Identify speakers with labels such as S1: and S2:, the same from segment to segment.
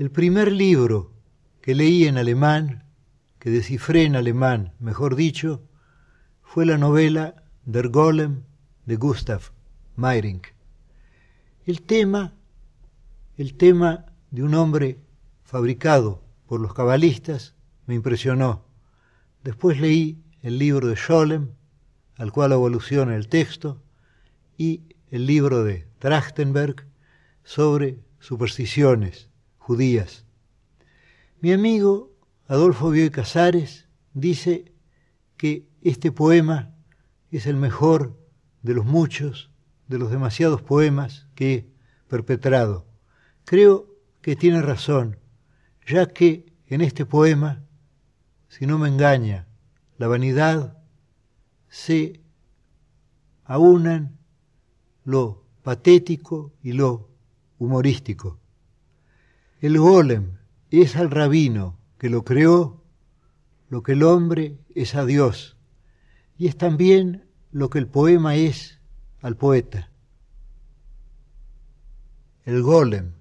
S1: El primer libro que leí en alemán, que descifré en alemán, mejor dicho, fue la novela Der Golem de Gustav Meyrink. El tema, el tema de un hombre fabricado por los cabalistas me impresionó. Después leí el libro de Scholem, al cual evoluciona el texto, y el libro de Trachtenberg sobre supersticiones judías. Mi amigo Adolfo Bioy Casares dice que este poema es el mejor de los muchos, de los demasiados poemas que he perpetrado. Creo que tiene razón, ya que en este poema, si no me engaña, la vanidad se aunan lo patético y lo humorístico. El golem es al rabino que lo creó, lo que el hombre es a Dios, y es también lo que el poema es al poeta. El golem.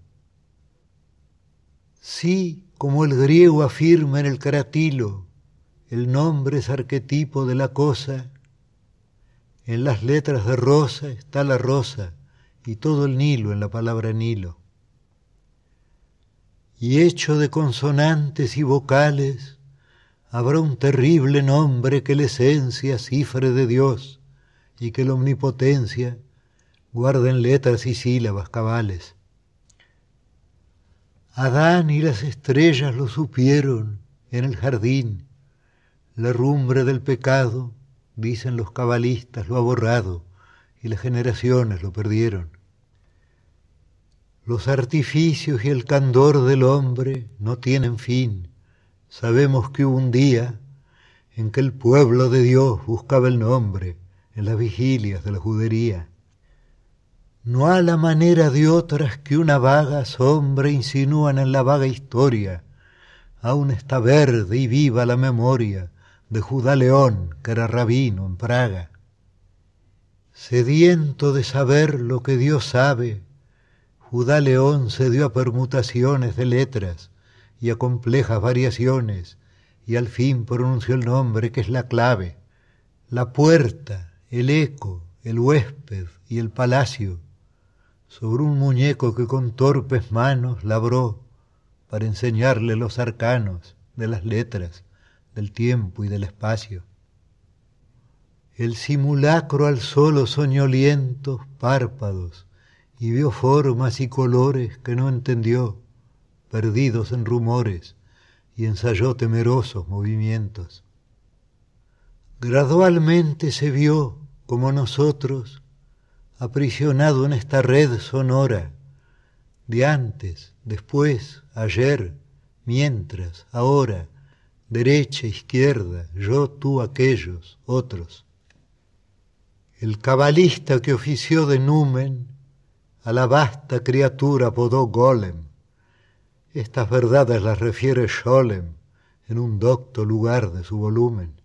S1: Sí, como el griego afirma en el caratilo, el nombre es arquetipo de la cosa, en las letras de rosa está la rosa y todo el Nilo en la palabra Nilo. Y hecho de consonantes y vocales, habrá un terrible nombre que la esencia cifre de Dios y que la omnipotencia guarda en letras y sílabas cabales. Adán y las estrellas lo supieron en el jardín, la rumbre del pecado dicen los cabalistas, lo ha borrado y las generaciones lo perdieron. Los artificios y el candor del hombre no tienen fin. Sabemos que hubo un día en que el pueblo de Dios buscaba el nombre en las vigilias de la judería. No a la manera de otras que una vaga sombra insinúan en la vaga historia, aún está verde y viva la memoria de Judá León, que era rabino en Praga. Sediento de saber lo que Dios sabe, Judá León se dio a permutaciones de letras y a complejas variaciones, y al fin pronunció el nombre que es la clave, la puerta, el eco, el huésped y el palacio, sobre un muñeco que con torpes manos labró para enseñarle los arcanos de las letras del tiempo y del espacio. El simulacro alzó los soñolientos párpados y vio formas y colores que no entendió, perdidos en rumores, y ensayó temerosos movimientos. Gradualmente se vio, como nosotros, aprisionado en esta red sonora, de antes, después, ayer, mientras, ahora, derecha, izquierda, yo, tú, aquellos, otros. El cabalista que ofició de numen a la vasta criatura apodó Golem. Estas verdades las refiere Scholem en un docto lugar de su volumen.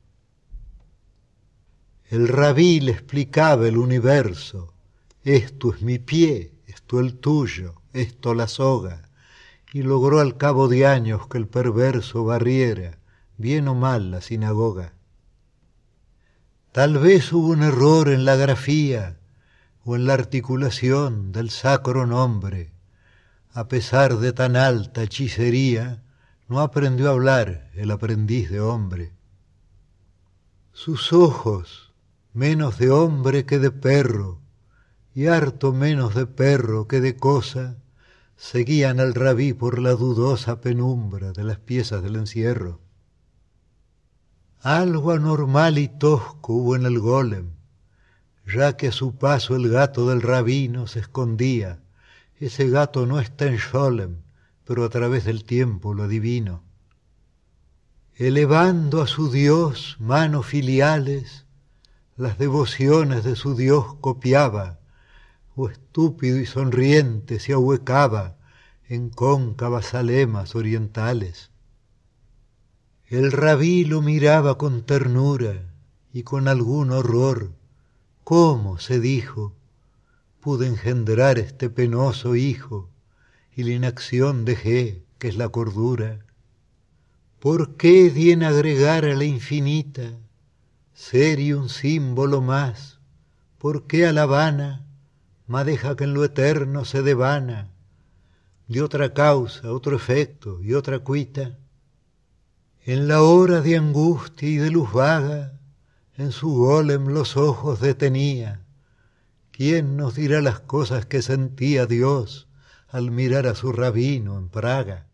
S1: El rabí le explicaba el universo, esto es mi pie, esto el tuyo, esto la soga, y logró al cabo de años que el perverso barriera bien o mal la sinagoga. Tal vez hubo un error en la grafía o en la articulación del sacro nombre. A pesar de tan alta hechicería, no aprendió a hablar el aprendiz de hombre. Sus ojos, menos de hombre que de perro, y harto menos de perro que de cosa, seguían al rabí por la dudosa penumbra de las piezas del encierro. Algo anormal y tosco hubo en el golem, ya que a su paso el gato del rabino se escondía. Ese gato no está en Sholem, pero a través del tiempo lo adivino. Elevando a su Dios manos filiales, las devociones de su Dios copiaba, o estúpido y sonriente se ahuecaba en cóncavas alemas orientales. El rabí lo miraba con ternura y con algún horror. ¿Cómo, se dijo, pude engendrar este penoso hijo y la inacción dejé que es la cordura. ¿Por qué dien agregar a la infinita ser y un símbolo más? ¿Por qué a la vana deja que en lo eterno se devana de otra causa, otro efecto y otra cuita? En la hora de angustia y de luz vaga, en su golem los ojos detenía. ¿Quién nos dirá las cosas que sentía Dios al mirar a su rabino en Praga?